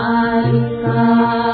You.